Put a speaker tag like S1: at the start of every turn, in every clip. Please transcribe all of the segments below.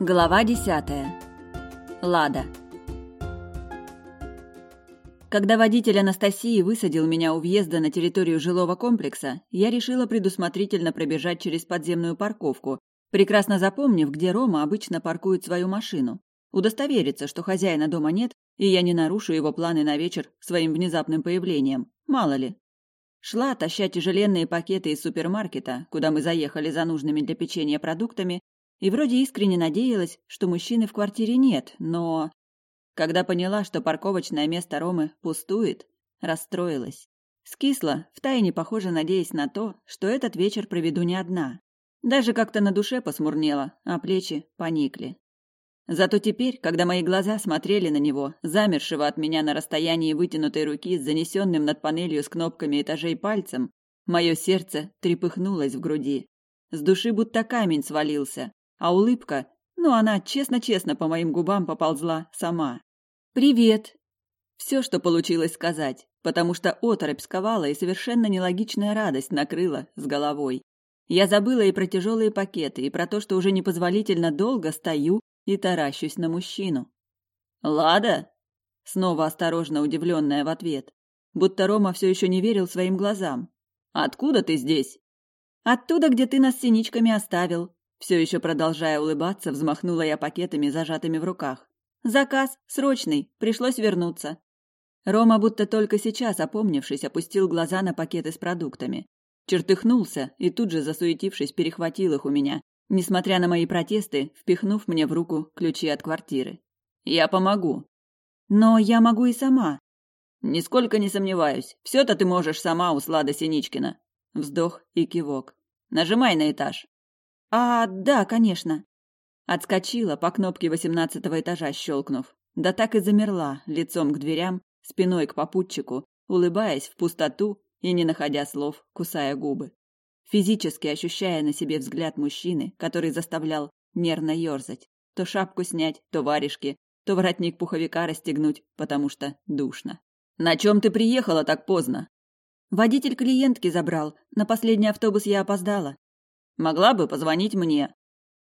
S1: Глава 10. Лада. Когда водитель Анастасии высадил меня у въезда на территорию жилого комплекса, я решила предусмотрительно пробежать через подземную парковку, прекрасно запомнив, где Рома обычно паркует свою машину. Удостовериться, что хозяина дома нет, и я не нарушу его планы на вечер своим внезапным появлением. Мало ли. Шла, таща тяжеленные пакеты из супермаркета, куда мы заехали за нужными для печенья продуктами, и вроде искренне надеялась, что мужчины в квартире нет, но... Когда поняла, что парковочное место Ромы пустует, расстроилась. Скисла, втайне, похоже, надеясь на то, что этот вечер проведу не одна. Даже как-то на душе посмурнела, а плечи поникли. Зато теперь, когда мои глаза смотрели на него, замершего от меня на расстоянии вытянутой руки с занесенным над панелью с кнопками этажей пальцем, мое сердце трепыхнулось в груди. С души будто камень свалился, а улыбка, ну она честно-честно по моим губам поползла сама. «Привет!» Все, что получилось сказать, потому что оторопь сковала и совершенно нелогичная радость накрыла с головой. Я забыла и про тяжелые пакеты, и про то, что уже непозволительно долго стою и таращусь на мужчину. «Лада?» Снова осторожно удивленная в ответ. Будто Рома все еще не верил своим глазам. «Откуда ты здесь?» «Оттуда, где ты нас с синичками оставил», все еще продолжая улыбаться, взмахнула я пакетами, зажатыми в руках. «Заказ! Срочный! Пришлось вернуться!» Рома, будто только сейчас опомнившись, опустил глаза на пакеты с продуктами. Чертыхнулся и тут же, засуетившись, перехватил их у меня, несмотря на мои протесты, впихнув мне в руку ключи от квартиры. «Я помогу!» «Но я могу и сама!» «Нисколько не сомневаюсь. Все-то ты можешь сама, у слада Синичкина!» Вздох и кивок. «Нажимай на этаж!» «А, да, конечно!» Отскочила по кнопке восемнадцатого этажа, щелкнув. Да так и замерла, лицом к дверям, спиной к попутчику, улыбаясь в пустоту и, не находя слов, кусая губы. Физически ощущая на себе взгляд мужчины, который заставлял нервно ерзать. То шапку снять, то варежки, то воротник пуховика расстегнуть, потому что душно. «На чем ты приехала так поздно?» «Водитель клиентки забрал. На последний автобус я опоздала», Могла бы позвонить мне.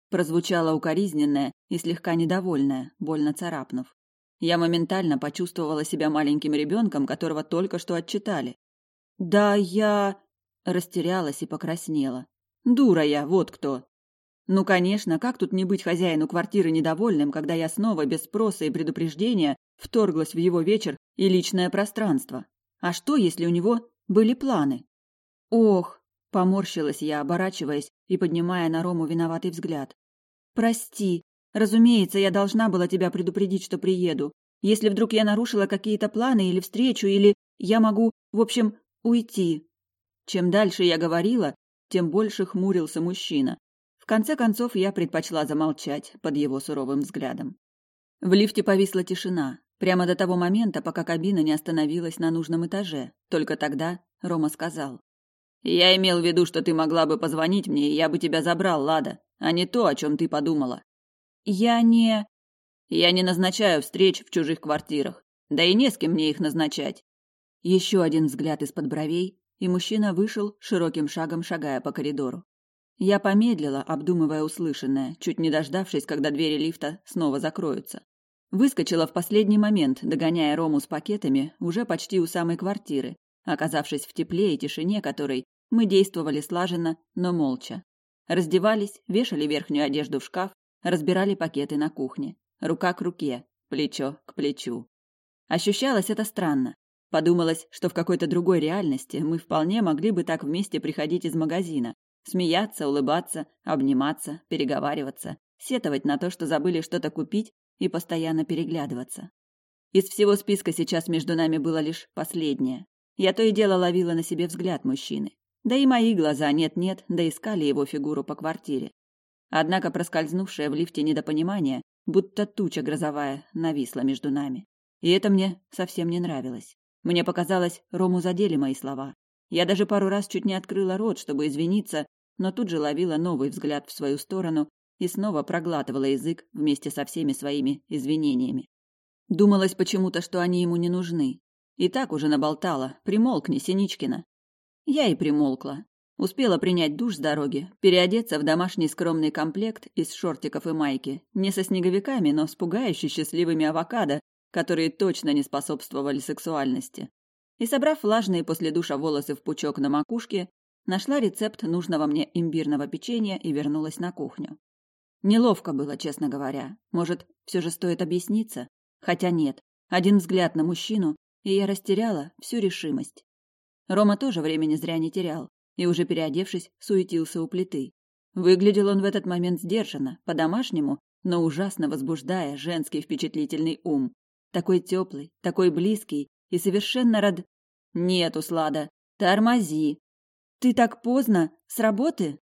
S1: прозвучала укоризненная и слегка недовольная, больно царапнув. Я моментально почувствовала себя маленьким ребенком, которого только что отчитали. Да я растерялась и покраснела. Дура я, вот кто. Ну, конечно, как тут не быть хозяину квартиры недовольным, когда я снова без спроса и предупреждения вторглась в его вечер и личное пространство? А что, если у него были планы? Ох, поморщилась я, оборачиваясь и поднимая на Рому виноватый взгляд. «Прости. Разумеется, я должна была тебя предупредить, что приеду. Если вдруг я нарушила какие-то планы или встречу, или я могу, в общем, уйти». Чем дальше я говорила, тем больше хмурился мужчина. В конце концов, я предпочла замолчать под его суровым взглядом. В лифте повисла тишина, прямо до того момента, пока кабина не остановилась на нужном этаже. Только тогда Рома сказал. Я имел в виду, что ты могла бы позвонить мне, и я бы тебя забрал, Лада, а не то, о чем ты подумала. Я не... Я не назначаю встреч в чужих квартирах. Да и не с кем мне их назначать. Еще один взгляд из-под бровей, и мужчина вышел, широким шагом шагая по коридору. Я помедлила, обдумывая услышанное, чуть не дождавшись, когда двери лифта снова закроются. Выскочила в последний момент, догоняя Рому с пакетами, уже почти у самой квартиры, оказавшись в тепле и тишине которой мы действовали слаженно, но молча. Раздевались, вешали верхнюю одежду в шкаф, разбирали пакеты на кухне. Рука к руке, плечо к плечу. Ощущалось это странно. Подумалось, что в какой-то другой реальности мы вполне могли бы так вместе приходить из магазина, смеяться, улыбаться, обниматься, переговариваться, сетовать на то, что забыли что-то купить и постоянно переглядываться. Из всего списка сейчас между нами было лишь последнее. Я то и дело ловила на себе взгляд мужчины. Да и мои глаза нет-нет, да искали его фигуру по квартире. Однако проскользнувшее в лифте недопонимание, будто туча грозовая, нависла между нами. И это мне совсем не нравилось. Мне показалось, Рому задели мои слова. Я даже пару раз чуть не открыла рот, чтобы извиниться, но тут же ловила новый взгляд в свою сторону и снова проглатывала язык вместе со всеми своими извинениями. Думалось почему-то, что они ему не нужны. И так уже наболтала, примолкни, Синичкина. Я и примолкла. Успела принять душ с дороги, переодеться в домашний скромный комплект из шортиков и майки, не со снеговиками, но с пугающе счастливыми авокадо, которые точно не способствовали сексуальности. И собрав влажные после душа волосы в пучок на макушке, нашла рецепт нужного мне имбирного печенья и вернулась на кухню. Неловко было, честно говоря. Может, все же стоит объясниться? Хотя нет. Один взгляд на мужчину, и я растеряла всю решимость. Рома тоже времени зря не терял и, уже переодевшись, суетился у плиты. Выглядел он в этот момент сдержанно, по-домашнему, но ужасно возбуждая женский впечатлительный ум. Такой теплый, такой близкий и совершенно рад... «Нет, Услада, тормози!» «Ты так поздно? С работы?»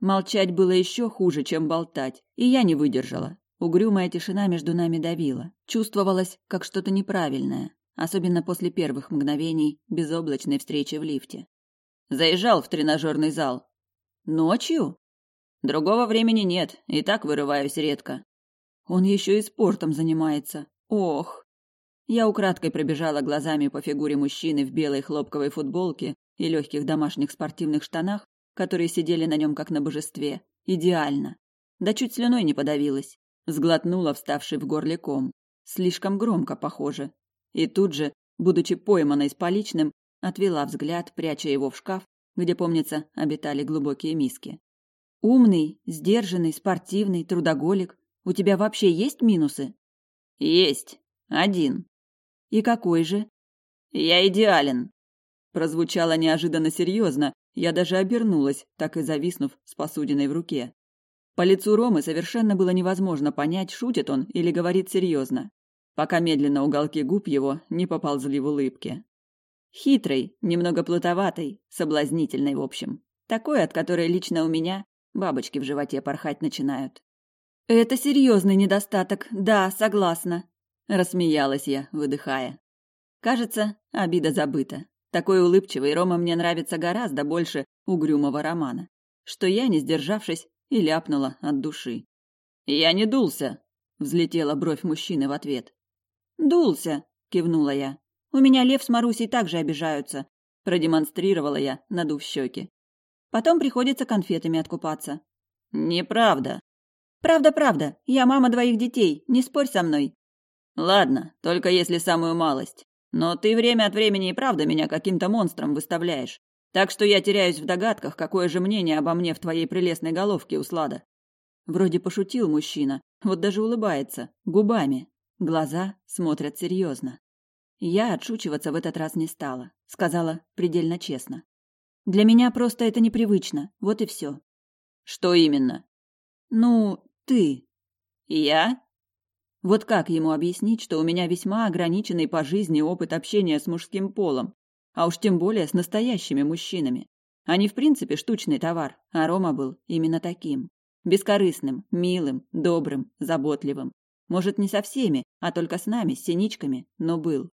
S1: Молчать было еще хуже, чем болтать, и я не выдержала. Угрюмая тишина между нами давила. Чувствовалось, как что-то неправильное особенно после первых мгновений безоблачной встречи в лифте. Заезжал в тренажерный зал. Ночью? Другого времени нет, и так вырываюсь редко. Он еще и спортом занимается. Ох! Я украдкой пробежала глазами по фигуре мужчины в белой хлопковой футболке и легких домашних спортивных штанах, которые сидели на нем как на божестве. Идеально. Да чуть слюной не подавилась. Сглотнула вставший в горле ком. Слишком громко, похоже, и тут же, будучи пойманной с поличным, отвела взгляд, пряча его в шкаф, где, помнится, обитали глубокие миски. «Умный, сдержанный, спортивный, трудоголик. У тебя вообще есть минусы?» «Есть. Один». «И какой же?» «Я идеален». Прозвучало неожиданно серьезно, я даже обернулась, так и зависнув с посудиной в руке. По лицу Ромы совершенно было невозможно понять, шутит он или говорит серьезно пока медленно уголки губ его не поползли в улыбке. Хитрый, немного плутоватый, соблазнительный в общем. Такой, от которой лично у меня бабочки в животе порхать начинают. «Это серьезный недостаток, да, согласна», — рассмеялась я, выдыхая. Кажется, обида забыта. Такой улыбчивый Рома мне нравится гораздо больше угрюмого романа, что я, не сдержавшись, и ляпнула от души. «Я не дулся», — взлетела бровь мужчины в ответ. «Дулся!» – кивнула я. «У меня Лев с Марусей также обижаются», – продемонстрировала я, надув щеки. «Потом приходится конфетами откупаться». «Неправда». «Правда, правда. Я мама двоих детей. Не спорь со мной». «Ладно, только если самую малость. Но ты время от времени и правда меня каким-то монстром выставляешь. Так что я теряюсь в догадках, какое же мнение обо мне в твоей прелестной головке, Услада». Вроде пошутил мужчина, вот даже улыбается, губами, Глаза смотрят серьезно. Я отшучиваться в этот раз не стала, сказала предельно честно. Для меня просто это непривычно, вот и все. Что именно? Ну, ты. Я? Вот как ему объяснить, что у меня весьма ограниченный по жизни опыт общения с мужским полом, а уж тем более с настоящими мужчинами. А Они, в принципе, штучный товар, а Рома был именно таким. Бескорыстным, милым, добрым, заботливым. Может, не со всеми, а только с нами, с синичками, но был.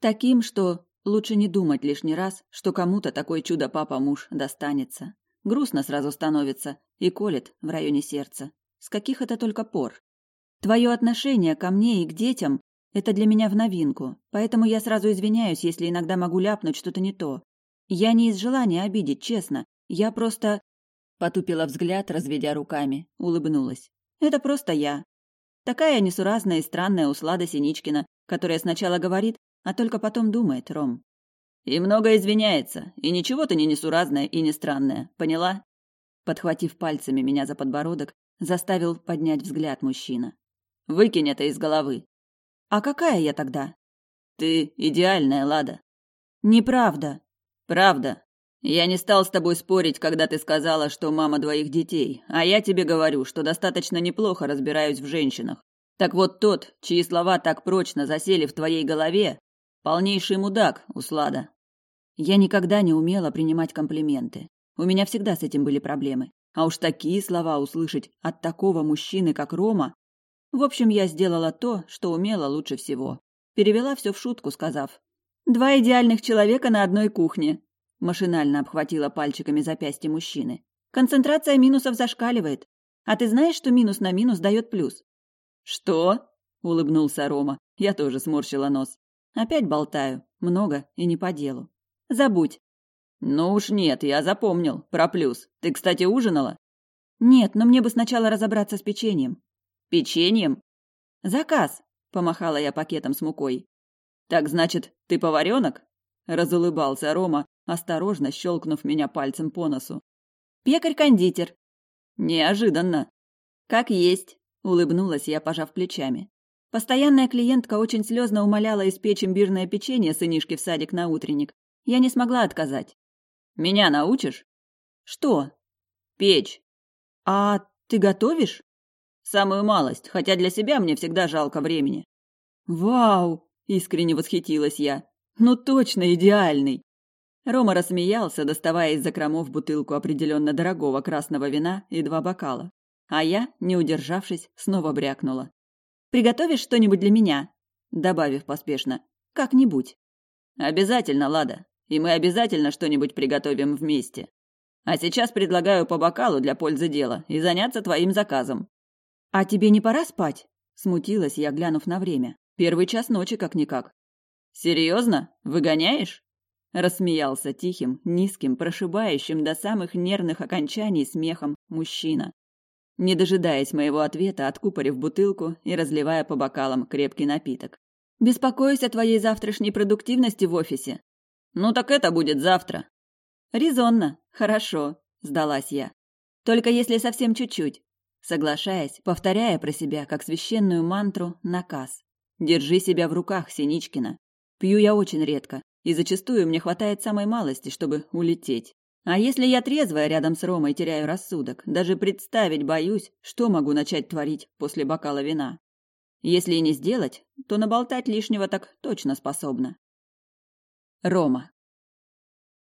S1: Таким, что лучше не думать лишний раз, что кому-то такое чудо-папа-муж достанется. Грустно сразу становится и колет в районе сердца. С каких это только пор? Твое отношение ко мне и к детям – это для меня в новинку, поэтому я сразу извиняюсь, если иногда могу ляпнуть что-то не то. Я не из желания обидеть, честно. Я просто...» Потупила взгляд, разведя руками, улыбнулась. «Это просто я. Такая несуразная и странная услада Синичкина, которая сначала говорит, а только потом думает, Ром. «И много извиняется, и ничего ты не несуразная и не странная, поняла?» Подхватив пальцами меня за подбородок, заставил поднять взгляд мужчина. «Выкинь это из головы». «А какая я тогда?» «Ты идеальная, Лада». «Неправда». «Правда. Я не стал с тобой спорить, когда ты сказала, что мама двоих детей, а я тебе говорю, что достаточно неплохо разбираюсь в женщинах. Так вот тот, чьи слова так прочно засели в твоей голове, полнейший мудак, Услада. Я никогда не умела принимать комплименты. У меня всегда с этим были проблемы. А уж такие слова услышать от такого мужчины, как Рома... В общем, я сделала то, что умела лучше всего. Перевела все в шутку, сказав. «Два идеальных человека на одной кухне. Машинально обхватила пальчиками запястье мужчины. «Концентрация минусов зашкаливает. А ты знаешь, что минус на минус дает плюс?» «Что?» — улыбнулся Рома. Я тоже сморщила нос. «Опять болтаю. Много и не по делу. Забудь». «Ну уж нет, я запомнил. Про плюс. Ты, кстати, ужинала?»
S2: «Нет, но мне бы сначала разобраться с печеньем».
S1: «Печеньем?»
S2: «Заказ», — помахала я пакетом с мукой.
S1: «Так значит, ты поваренок?» — разулыбался Рома осторожно щелкнув меня пальцем по носу.
S2: «Пекарь-кондитер!»
S1: «Неожиданно!»
S2: «Как есть!» – улыбнулась я, пожав плечами. Постоянная клиентка очень слезно умоляла испечь имбирное печенье сынишке в садик на утренник. Я не смогла отказать.
S1: «Меня научишь?»
S2: «Что?»
S1: «Печь».
S2: «А ты готовишь?»
S1: «Самую малость, хотя для себя мне всегда жалко времени».
S2: «Вау!» – искренне восхитилась я. «Ну точно идеальный!» Рома рассмеялся, доставая из закромов бутылку определенно дорогого красного вина и два бокала. А я, не удержавшись, снова брякнула. «Приготовишь что-нибудь для меня?» Добавив поспешно. «Как-нибудь».
S1: «Обязательно, Лада. И мы обязательно что-нибудь приготовим вместе. А сейчас предлагаю по бокалу для пользы дела и заняться твоим заказом».
S2: «А тебе не пора спать?» Смутилась я, глянув на время. «Первый час ночи, как-никак».
S1: «Серьезно? Выгоняешь?»
S2: Рассмеялся тихим, низким, прошибающим до самых нервных окончаний смехом мужчина. Не дожидаясь моего ответа, откупорив бутылку и разливая по бокалам крепкий напиток. «Беспокоюсь о твоей завтрашней продуктивности в офисе».
S1: «Ну так это будет завтра».
S2: «Резонно. Хорошо», – сдалась я. «Только если совсем чуть-чуть» соглашаясь, повторяя про себя, как священную мантру, наказ. «Держи себя в руках, Синичкина. Пью я очень редко, и зачастую мне хватает самой малости, чтобы улететь. А если я трезвая рядом с Ромой теряю рассудок, даже представить боюсь, что могу начать творить после бокала вина. Если и не сделать, то наболтать лишнего так точно способна. Рома.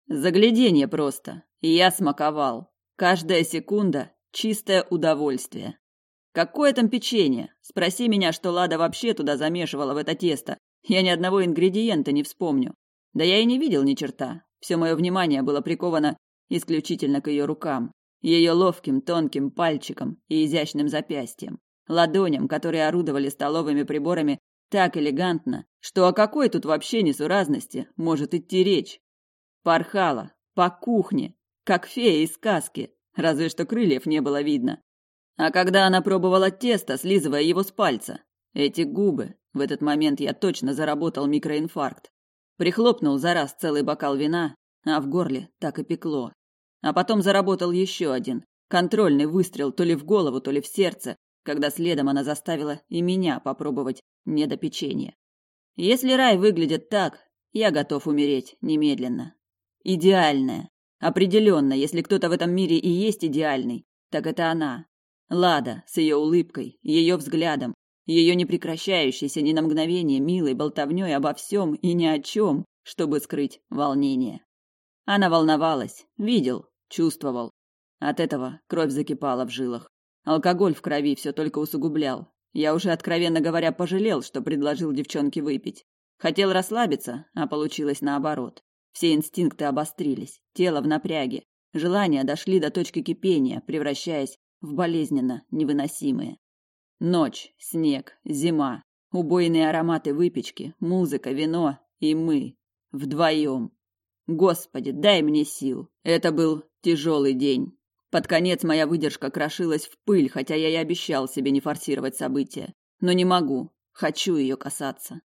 S1: Загляденье просто. Я смаковал. Каждая секунда – чистое удовольствие. Какое там печенье? Спроси меня, что Лада вообще туда замешивала в это тесто. Я ни одного ингредиента не вспомню. Да я и не видел ни черта. Все мое внимание было приковано исключительно к ее рукам, ее ловким тонким пальчиком и изящным запястьем, ладоням, которые орудовали столовыми приборами так элегантно, что о какой тут вообще несуразности может идти речь. Порхала, по кухне, как фея из сказки, разве что крыльев не было видно. А когда она пробовала тесто, слизывая его с пальца, эти губы, в этот момент я точно заработал микроинфаркт. Прихлопнул за раз целый бокал вина, а в горле так и пекло. А потом заработал еще один. Контрольный выстрел то ли в голову, то ли в сердце, когда следом она заставила и меня попробовать недопечение. Если рай выглядит так, я готов умереть немедленно. Идеальная. Определенно, если кто-то в этом мире и есть идеальный, так это она. Лада с ее улыбкой, ее взглядом, ее непрекращающейся ни на мгновение милой болтовней обо всем и ни о чем, чтобы скрыть волнение. Она волновалась, видел, чувствовал. От этого кровь закипала в жилах. Алкоголь в крови все только усугублял. Я уже, откровенно говоря, пожалел, что предложил девчонке выпить. Хотел расслабиться, а получилось наоборот. Все инстинкты обострились, тело в напряге. Желания дошли до точки кипения, превращаясь в болезненно невыносимые. Ночь, снег, зима, убойные ароматы выпечки, музыка, вино и мы вдвоем. Господи, дай мне сил. Это был тяжелый день. Под конец моя выдержка крошилась в пыль, хотя я и обещал себе не форсировать события. Но не могу. Хочу ее касаться.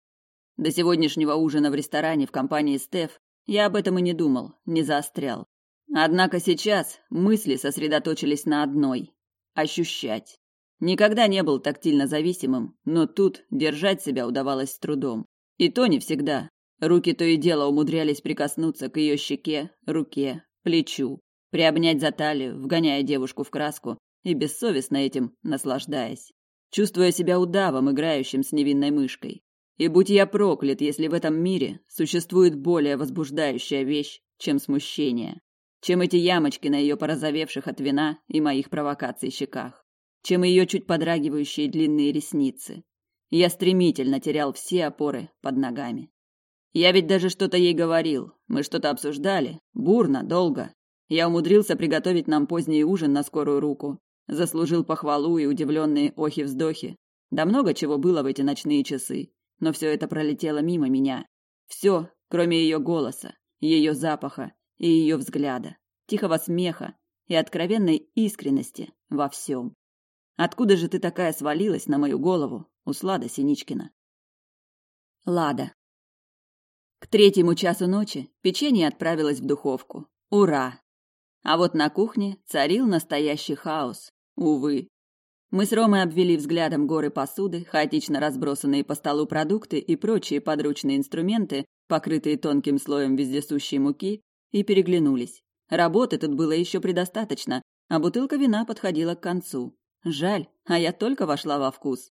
S1: До сегодняшнего ужина в ресторане в компании Стеф я об этом и не думал, не заострял. Однако сейчас мысли сосредоточились на одной – ощущать. Никогда не был тактильно зависимым, но тут держать себя удавалось с трудом. И то не всегда. Руки то и дело умудрялись прикоснуться к ее щеке, руке, плечу, приобнять за талию, вгоняя девушку в краску и бессовестно этим наслаждаясь, чувствуя себя удавом, играющим с невинной мышкой. И будь я проклят, если в этом мире существует более возбуждающая вещь, чем смущение, чем эти ямочки на ее порозовевших от вина и моих провокаций щеках чем ее чуть подрагивающие длинные ресницы. Я стремительно терял все опоры под ногами. Я ведь даже что-то ей говорил, мы что-то обсуждали, бурно, долго. Я умудрился приготовить нам поздний ужин на скорую руку, заслужил похвалу и удивленные охи-вздохи. Да много чего было в эти ночные часы, но все это пролетело мимо меня. Все, кроме ее голоса, ее запаха и ее взгляда, тихого смеха и откровенной искренности во всем. Откуда же ты такая свалилась на мою голову, Услада Синичкина? Лада. К третьему часу ночи печенье отправилось в духовку. Ура! А вот на кухне царил настоящий хаос. Увы. Мы с Ромой обвели взглядом горы посуды, хаотично разбросанные по столу продукты и прочие подручные инструменты, покрытые тонким слоем вездесущей муки, и переглянулись. Работы тут было еще предостаточно, а бутылка вина подходила к концу. Жаль, а я только вошла во вкус.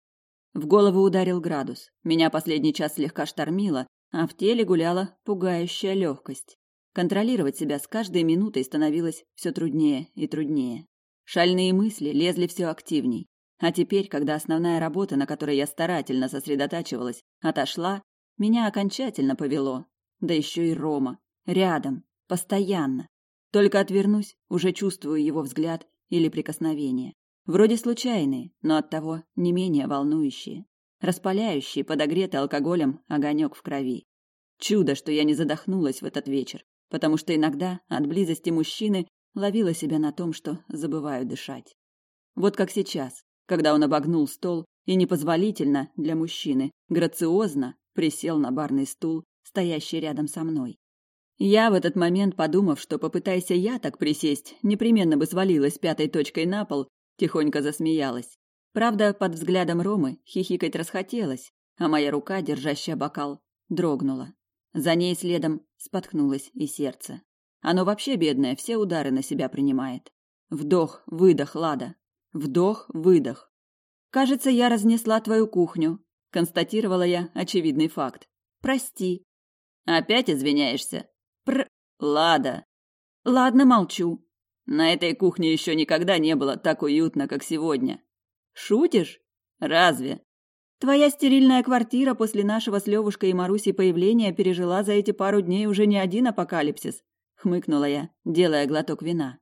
S1: В голову ударил градус. Меня последний час слегка штормило, а в теле гуляла пугающая легкость. Контролировать себя с каждой минутой становилось все труднее и труднее. Шальные мысли лезли все активней. А теперь, когда основная работа, на которой я старательно сосредотачивалась, отошла, меня окончательно повело. Да еще и Рома. Рядом. Постоянно. Только отвернусь, уже чувствую его взгляд или прикосновение. Вроде случайные, но оттого не менее волнующие. Распаляющие, подогретый алкоголем, огонек в крови. Чудо, что я не задохнулась в этот вечер, потому что иногда от близости мужчины ловила себя на том, что забываю дышать. Вот как сейчас, когда он обогнул стол и непозволительно для мужчины, грациозно присел на барный стул, стоящий рядом со мной. Я в этот момент, подумав, что попытайся я так присесть, непременно бы свалилась пятой точкой на пол, Тихонько засмеялась. Правда, под взглядом Ромы хихикать расхотелось, а моя рука, держащая бокал, дрогнула. За ней следом споткнулось и сердце. Оно вообще бедное, все удары на себя принимает. Вдох, выдох, Лада. Вдох, выдох. Кажется, я разнесла твою кухню, констатировала я очевидный факт. Прости. Опять извиняешься? Пр... Лада. Ладно, молчу. На этой кухне еще никогда не было так уютно, как сегодня. Шутишь? Разве? Твоя стерильная квартира после нашего с Левушкой и Марусей появления пережила за эти пару дней уже не один апокалипсис, хмыкнула я, делая глоток вина.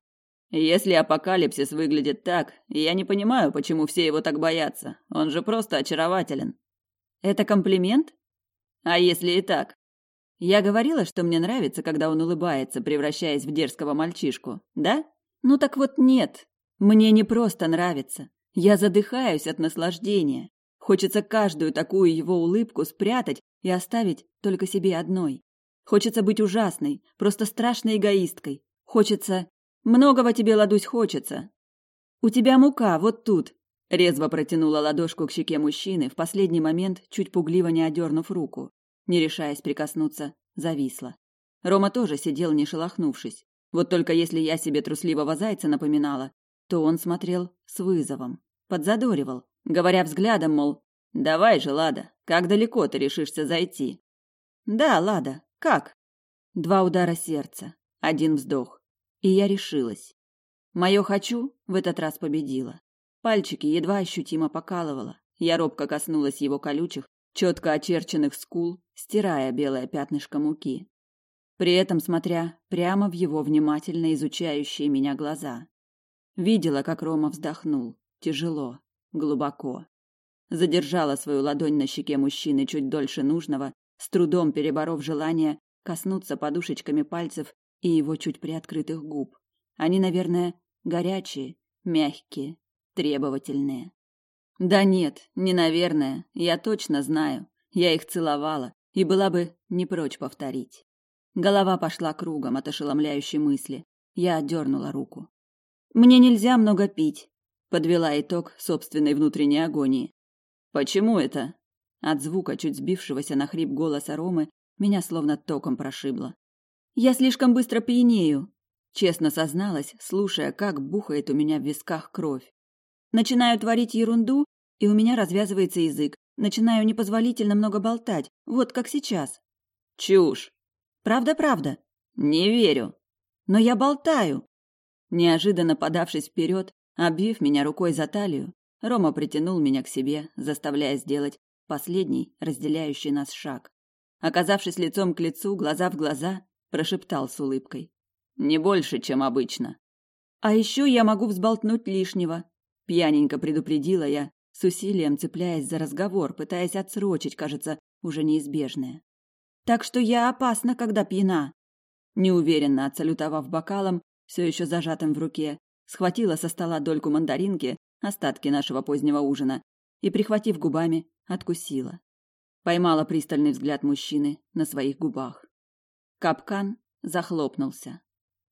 S1: Если апокалипсис выглядит так, я не понимаю, почему все его так боятся. Он же просто очарователен. Это комплимент? А если и так? Я говорила, что мне нравится, когда он улыбается, превращаясь в дерзкого мальчишку, да? Ну так вот нет. Мне не просто нравится. Я задыхаюсь от наслаждения. Хочется каждую такую его улыбку спрятать и оставить только себе одной. Хочется быть ужасной, просто страшной эгоисткой. Хочется... Многого тебе, Ладусь, хочется. У тебя мука вот тут. Резво протянула ладошку к щеке мужчины, в последний момент чуть пугливо не одернув руку. Не решаясь прикоснуться, зависла. Рома тоже сидел, не шелохнувшись. Вот только если я себе трусливого зайца напоминала, то он смотрел с вызовом, подзадоривал, говоря взглядом, мол, «Давай же, Лада, как далеко ты решишься зайти?» «Да, Лада, как?» Два удара сердца, один вздох. И я решилась. Мое «хочу» в этот раз победило. Пальчики едва ощутимо покалывало. Я робко коснулась его колючих, четко очерченных скул, стирая белое пятнышко муки при этом смотря прямо в его внимательно изучающие меня глаза. Видела, как Рома вздохнул, тяжело, глубоко. Задержала свою ладонь на щеке мужчины чуть дольше нужного, с трудом переборов желание коснуться подушечками пальцев и его чуть приоткрытых губ. Они, наверное, горячие, мягкие, требовательные. Да нет, не наверное, я точно знаю. Я их целовала и была бы не прочь повторить. Голова пошла кругом от ошеломляющей мысли. Я отдернула руку. «Мне нельзя много пить», — подвела итог собственной внутренней агонии. «Почему это?» От звука, чуть сбившегося на хрип голоса Ромы, меня словно током прошибло. «Я слишком быстро пьянею», — честно созналась, слушая, как бухает у меня в висках кровь. «Начинаю творить ерунду, и у меня развязывается язык. Начинаю непозволительно много болтать, вот как сейчас». «Чушь!» Правда-правда? Не верю. Но я болтаю. Неожиданно подавшись вперед, обвив меня рукой за талию, Рома притянул меня к себе, заставляя сделать последний, разделяющий нас шаг. Оказавшись лицом к лицу, глаза в глаза, прошептал с улыбкой. «Не больше, чем обычно». «А еще я могу взболтнуть лишнего», — пьяненько предупредила я, с усилием цепляясь за разговор, пытаясь отсрочить, кажется, уже неизбежное так что я опасна, когда пьяна. Неуверенно отсалютовав бокалом, все еще зажатым в руке, схватила со стола дольку мандаринки, остатки нашего позднего ужина, и, прихватив губами, откусила. Поймала пристальный взгляд мужчины на своих губах. Капкан захлопнулся.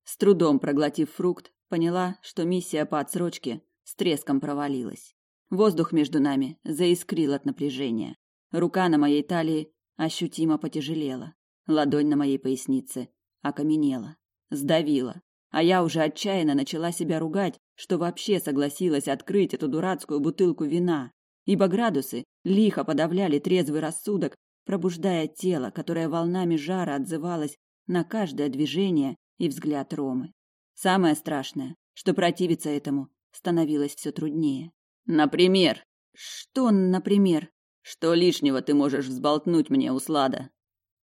S1: С трудом проглотив фрукт, поняла, что миссия по отсрочке с треском провалилась. Воздух между нами заискрил от напряжения. Рука на моей талии ощутимо потяжелело. Ладонь на моей пояснице окаменела, сдавила. А я уже отчаянно начала себя ругать, что вообще согласилась открыть эту дурацкую бутылку вина, ибо градусы лихо подавляли трезвый рассудок, пробуждая тело, которое волнами жара отзывалось на каждое движение и взгляд Ромы. Самое страшное, что противиться этому становилось все труднее. «Например?» «Что, например?» Что лишнего ты можешь взболтнуть мне, Услада?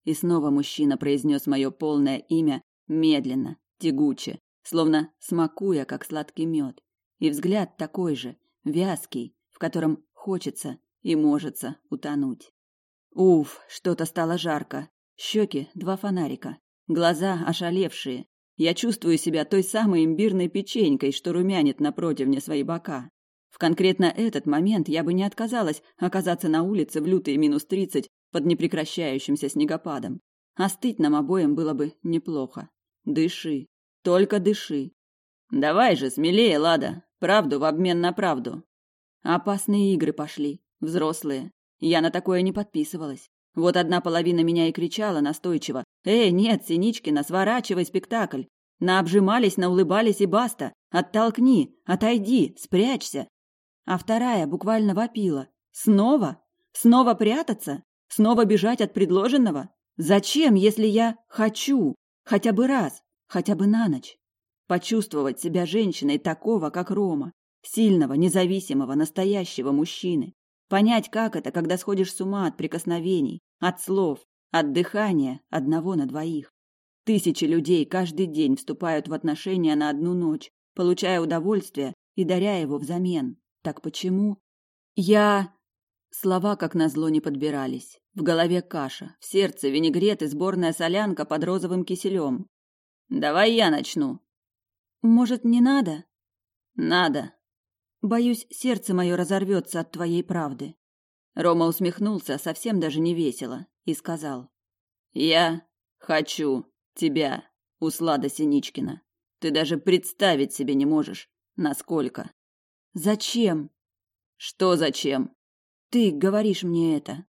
S1: И снова мужчина произнес мое полное имя медленно, тягуче, словно смакуя, как сладкий мед. И взгляд такой же, вязкий, в котором хочется и можется утонуть. Уф, что-то стало жарко. Щеки — два фонарика, глаза ошалевшие. Я чувствую себя той самой имбирной печенькой, что румянит на противне свои бока. В конкретно этот момент я бы не отказалась оказаться на улице в лютые минус тридцать под непрекращающимся снегопадом. А Остыть нам обоим было бы неплохо. Дыши, только дыши. Давай же, смелее, Лада, правду в обмен на правду. Опасные игры пошли, взрослые. Я на такое не подписывалась. Вот одна половина меня и кричала настойчиво. «Эй, нет, Синичкина, сворачивай спектакль! Наобжимались, наулыбались и баста! Оттолкни, отойди, спрячься! а вторая буквально вопила. «Снова? Снова прятаться? Снова бежать от предложенного? Зачем, если я хочу? Хотя бы раз, хотя бы на ночь?» Почувствовать себя женщиной такого, как Рома, сильного, независимого, настоящего мужчины. Понять, как это, когда сходишь с ума от прикосновений, от слов, от дыхания одного на двоих. Тысячи людей каждый день вступают в отношения на одну ночь, получая удовольствие и даря его взамен. Так почему? Я... Слова, как назло, не подбирались. В голове каша, в сердце винегрет и сборная солянка под розовым киселем. Давай я начну. Может, не надо? Надо. Боюсь, сердце мое разорвется от твоей правды. Рома усмехнулся, совсем даже не весело, и сказал. Я хочу тебя, Услада Синичкина. Ты даже представить себе не можешь, насколько. Зачем? Что зачем? Ты говоришь мне это.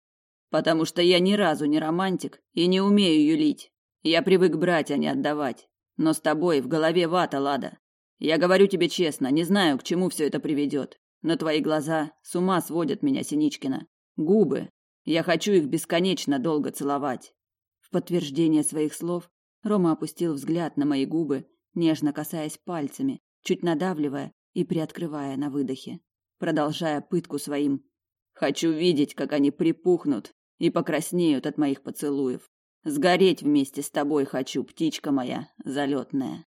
S1: Потому что я ни разу не романтик и не умею юлить. Я привык брать, а не отдавать. Но с тобой в голове вата, Лада. Я говорю тебе честно, не знаю, к чему все это приведет. Но твои глаза с ума сводят меня, Синичкина. Губы. Я хочу их бесконечно долго целовать. В подтверждение своих слов Рома опустил взгляд на мои губы, нежно касаясь пальцами, чуть надавливая и приоткрывая на выдохе, продолжая пытку своим. «Хочу видеть, как они припухнут и покраснеют от моих поцелуев. Сгореть вместе с тобой хочу, птичка моя залетная».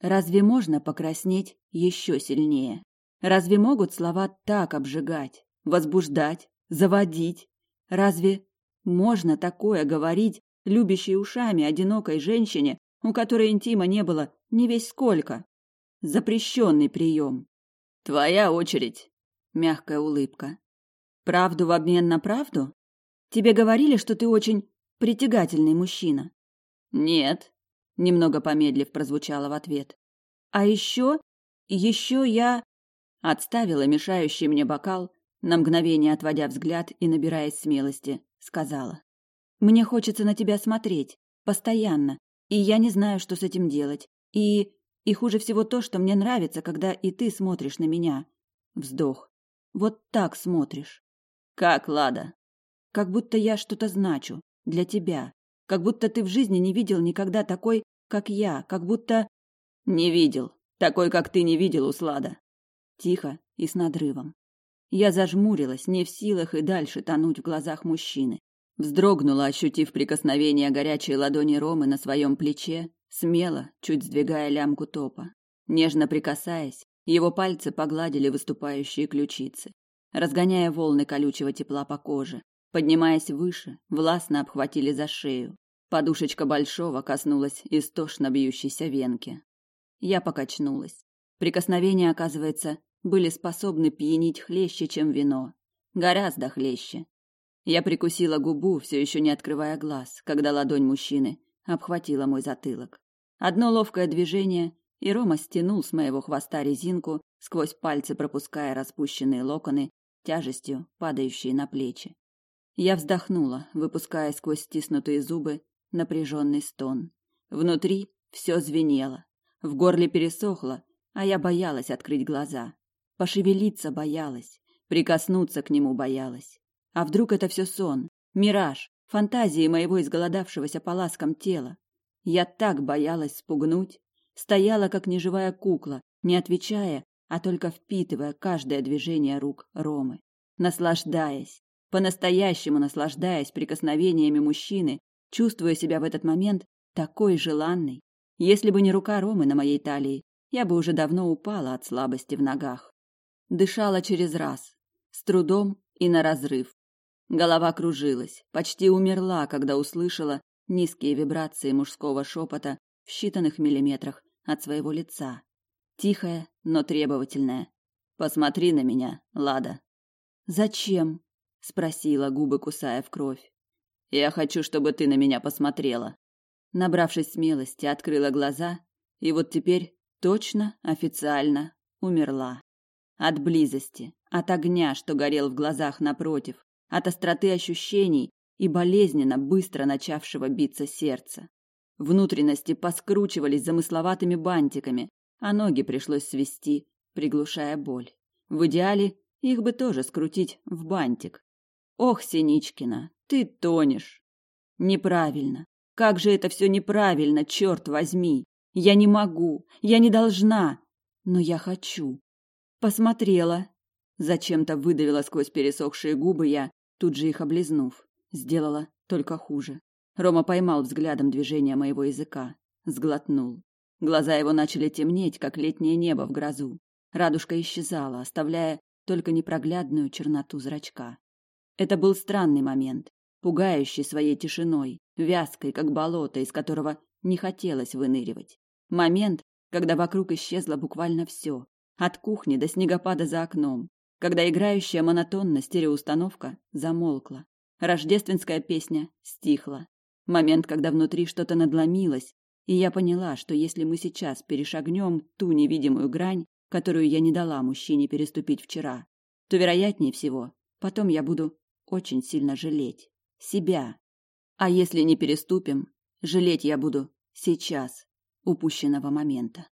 S1: Разве можно покраснеть еще сильнее? Разве могут слова так обжигать, возбуждать, заводить? Разве можно такое говорить любящей ушами одинокой женщине, у которой интима не было не весь сколько? запрещенный прием. Твоя очередь. Мягкая улыбка. Правду в обмен на правду? Тебе говорили, что ты очень притягательный мужчина. Нет, немного помедлив прозвучало в ответ. А еще, еще я отставила мешающий мне бокал, на мгновение отводя взгляд и набираясь смелости, сказала: "Мне хочется на тебя смотреть постоянно, и я не знаю, что с этим делать. И и хуже всего то, что мне нравится, когда и ты смотришь на меня. Вздох. Вот так смотришь. Как, Лада? Как будто я что-то значу. Для тебя. Как будто ты в жизни не видел никогда такой, как я. Как будто... Не видел. Такой, как ты не видел, Услада. Тихо и с надрывом. Я зажмурилась, не в силах и дальше тонуть в глазах мужчины. Вздрогнула, ощутив прикосновение горячей ладони Ромы на своем плече, смело, чуть сдвигая лямку топа. Нежно прикасаясь, его пальцы погладили выступающие ключицы, разгоняя волны колючего тепла по коже. Поднимаясь выше, властно обхватили за шею. Подушечка большого коснулась истошно бьющейся венки. Я покачнулась. Прикосновения, оказывается, были способны пьянить хлеще, чем вино. Гораздо хлеще. Я прикусила губу, все еще не открывая глаз, когда ладонь мужчины обхватила мой затылок. Одно ловкое движение, и Рома стянул с моего хвоста резинку, сквозь пальцы пропуская распущенные локоны, тяжестью падающие на плечи. Я вздохнула, выпуская сквозь стиснутые зубы напряженный стон. Внутри все звенело, в горле пересохло, а я боялась открыть глаза. Пошевелиться боялась, прикоснуться к нему боялась. А вдруг это все сон, мираж, фантазии моего изголодавшегося по ласкам тела? Я так боялась спугнуть, стояла как неживая кукла, не отвечая, а только впитывая каждое движение рук Ромы, наслаждаясь, по-настоящему наслаждаясь прикосновениями мужчины, чувствуя себя в этот момент такой желанной. Если бы не рука Ромы на моей талии, я бы уже давно упала от слабости в ногах. Дышала через раз, с трудом и на разрыв. Голова кружилась, почти умерла, когда услышала, Низкие вибрации мужского шепота в считанных миллиметрах от своего лица. Тихая, но требовательная. «Посмотри на меня, Лада». «Зачем?» – спросила, губы кусая в кровь. «Я хочу, чтобы ты на меня посмотрела». Набравшись смелости, открыла глаза, и вот теперь точно, официально умерла. От близости, от огня, что горел в глазах напротив, от остроты ощущений, и болезненно быстро начавшего биться сердца. Внутренности поскручивались замысловатыми бантиками, а ноги пришлось свести, приглушая боль. В идеале их бы тоже скрутить в бантик. Ох, Синичкина, ты тонешь. Неправильно. Как же это все неправильно, черт возьми. Я не могу, я не должна, но я хочу. Посмотрела. Зачем-то выдавила сквозь пересохшие губы я, тут же их облизнув. Сделала только хуже. Рома поймал взглядом движение моего языка, сглотнул. Глаза его начали темнеть, как летнее небо в грозу. Радужка исчезала, оставляя только непроглядную черноту зрачка. Это был странный момент, пугающий своей тишиной, вязкой, как болото, из которого не хотелось выныривать. Момент, когда вокруг исчезло буквально все, от кухни до снегопада за окном, когда играющая монотонно стереоустановка замолкла, Рождественская песня стихла. Момент, когда внутри что-то надломилось, и я поняла, что если мы сейчас перешагнем ту невидимую грань, которую я не дала мужчине переступить вчера, то, вероятнее всего, потом я буду очень сильно жалеть. Себя. А если не переступим, жалеть я буду сейчас, упущенного момента.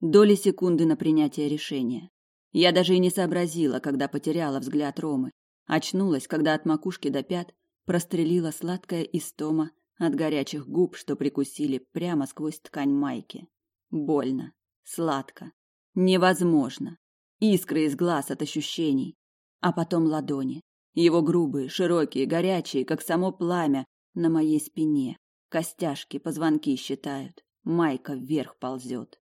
S1: Доли секунды на принятие решения. Я даже и не сообразила, когда потеряла взгляд Ромы. Очнулась, когда от макушки до пят прострелила сладкая истома от горячих губ, что прикусили прямо сквозь ткань майки. Больно, сладко, невозможно. Искры из глаз от ощущений, а потом ладони. Его грубые, широкие, горячие, как само пламя, на моей спине. Костяшки, позвонки считают. Майка вверх ползет.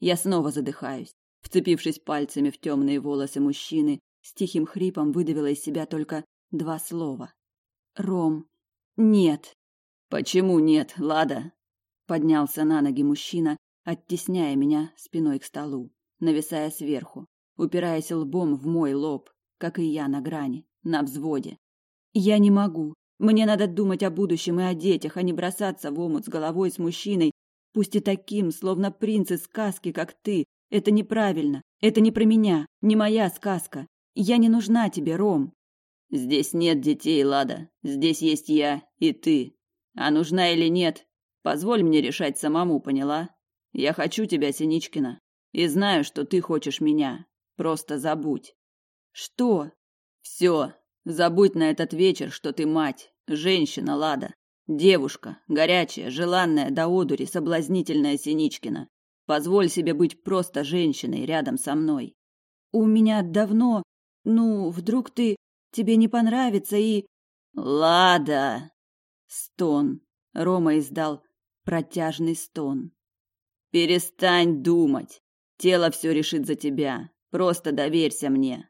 S1: Я снова задыхаюсь, вцепившись пальцами в темные волосы мужчины с тихим хрипом выдавила из себя только два слова. «Ром, нет!» «Почему нет, Лада?» Поднялся на ноги мужчина, оттесняя меня спиной к столу, нависая сверху, упираясь лбом в мой лоб, как и я на грани, на взводе. «Я не могу. Мне надо думать о будущем и о детях, а не бросаться в омут с головой с мужчиной, пусть и таким, словно принц из сказки, как ты. Это неправильно. Это не про меня, не моя сказка. Я не нужна тебе, Ром. Здесь нет детей, Лада. Здесь есть я и ты. А нужна или нет, позволь мне решать самому, поняла? Я хочу тебя, Синичкина. И знаю, что ты хочешь меня. Просто забудь. Что? Все. Забудь на этот вечер, что ты мать, женщина, Лада. Девушка, горячая, желанная до одури, соблазнительная Синичкина. Позволь себе быть просто женщиной рядом со мной. У меня давно ну, вдруг ты... тебе не понравится и... Лада! Стон. Рома издал протяжный стон. Перестань думать. Тело все решит за тебя. Просто доверься мне.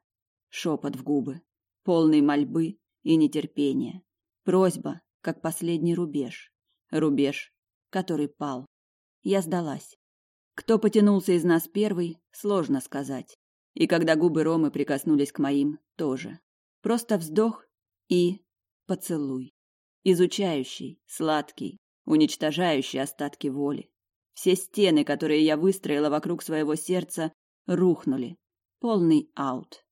S1: Шепот в губы. Полный мольбы и нетерпения. Просьба, как последний рубеж. Рубеж, который пал. Я сдалась. Кто потянулся из нас первый, сложно сказать. И когда губы Ромы прикоснулись к моим, тоже. Просто вздох и поцелуй. Изучающий, сладкий, уничтожающий остатки воли. Все стены, которые я выстроила вокруг своего сердца, рухнули. Полный аут.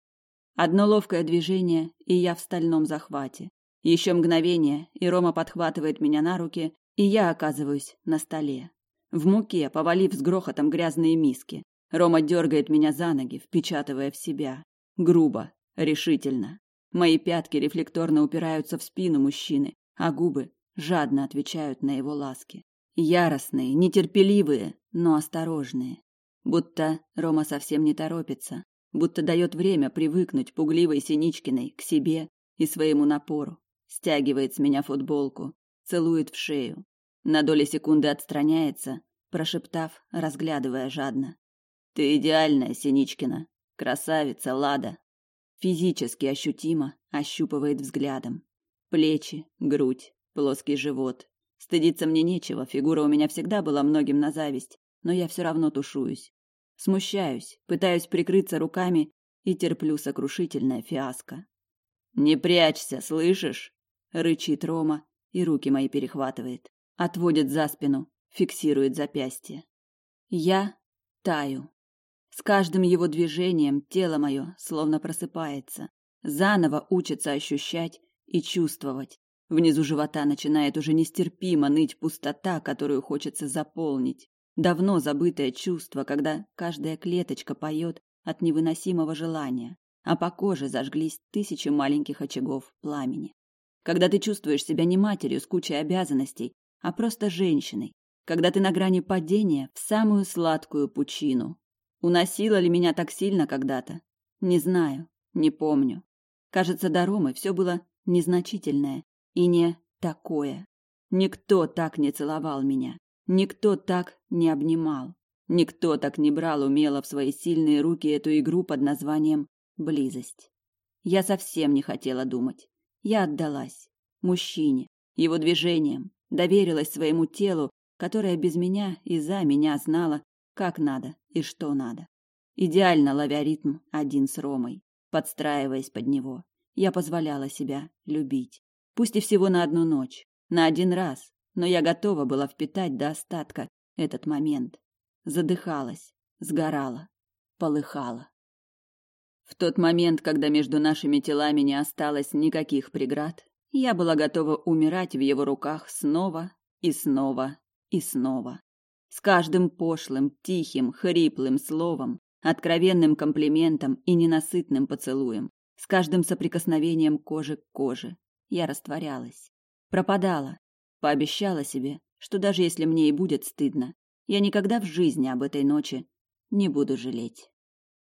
S1: Одно ловкое движение, и я в стальном захвате. Еще мгновение, и Рома подхватывает меня на руки, и я оказываюсь на столе. В муке, повалив с грохотом грязные миски. Рома дергает меня за ноги, впечатывая в себя. Грубо, решительно. Мои пятки рефлекторно упираются в спину мужчины, а губы жадно отвечают на его ласки. Яростные, нетерпеливые, но осторожные. Будто Рома совсем не торопится, будто дает время привыкнуть пугливой Синичкиной к себе и своему напору. Стягивает с меня футболку, целует в шею. На доли секунды отстраняется, прошептав, разглядывая жадно. Ты идеальная, Синичкина. Красавица, Лада. Физически ощутимо ощупывает взглядом. Плечи, грудь, плоский живот. Стыдиться мне нечего, фигура у меня всегда была многим на зависть, но я все равно тушуюсь. Смущаюсь, пытаюсь прикрыться руками и терплю сокрушительное фиаско. «Не прячься, слышишь?» — рычит Рома, и руки мои перехватывает. Отводит за спину, фиксирует запястье. Я таю. С каждым его движением тело мое словно просыпается, заново учится ощущать и чувствовать. Внизу живота начинает уже нестерпимо ныть пустота, которую хочется заполнить. Давно забытое чувство, когда каждая клеточка поет от невыносимого желания, а по коже зажглись тысячи маленьких очагов пламени. Когда ты чувствуешь себя не матерью с кучей обязанностей, а просто женщиной, когда ты на грани падения в самую сладкую пучину, Уносила ли меня так сильно когда-то? Не знаю, не помню. Кажется, до Ромы все было незначительное и не такое. Никто так не целовал меня, никто так не обнимал, никто так не брал умело в свои сильные руки эту игру под названием «близость». Я совсем не хотела думать. Я отдалась. Мужчине, его движениям, доверилась своему телу, которое без меня и за меня знало, как надо и что надо. Идеально ловя ритм один с Ромой, подстраиваясь под него, я позволяла себя любить. Пусть и всего на одну ночь, на один раз, но я готова была впитать до остатка этот момент. Задыхалась, сгорала, полыхала. В тот момент, когда между нашими телами не осталось никаких преград, я была готова умирать в его руках снова и снова и снова. С каждым пошлым, тихим, хриплым словом, откровенным комплиментом и ненасытным поцелуем, с каждым соприкосновением кожи к коже, я растворялась, пропадала, пообещала себе, что даже если мне и будет стыдно, я никогда в жизни об этой ночи не буду жалеть.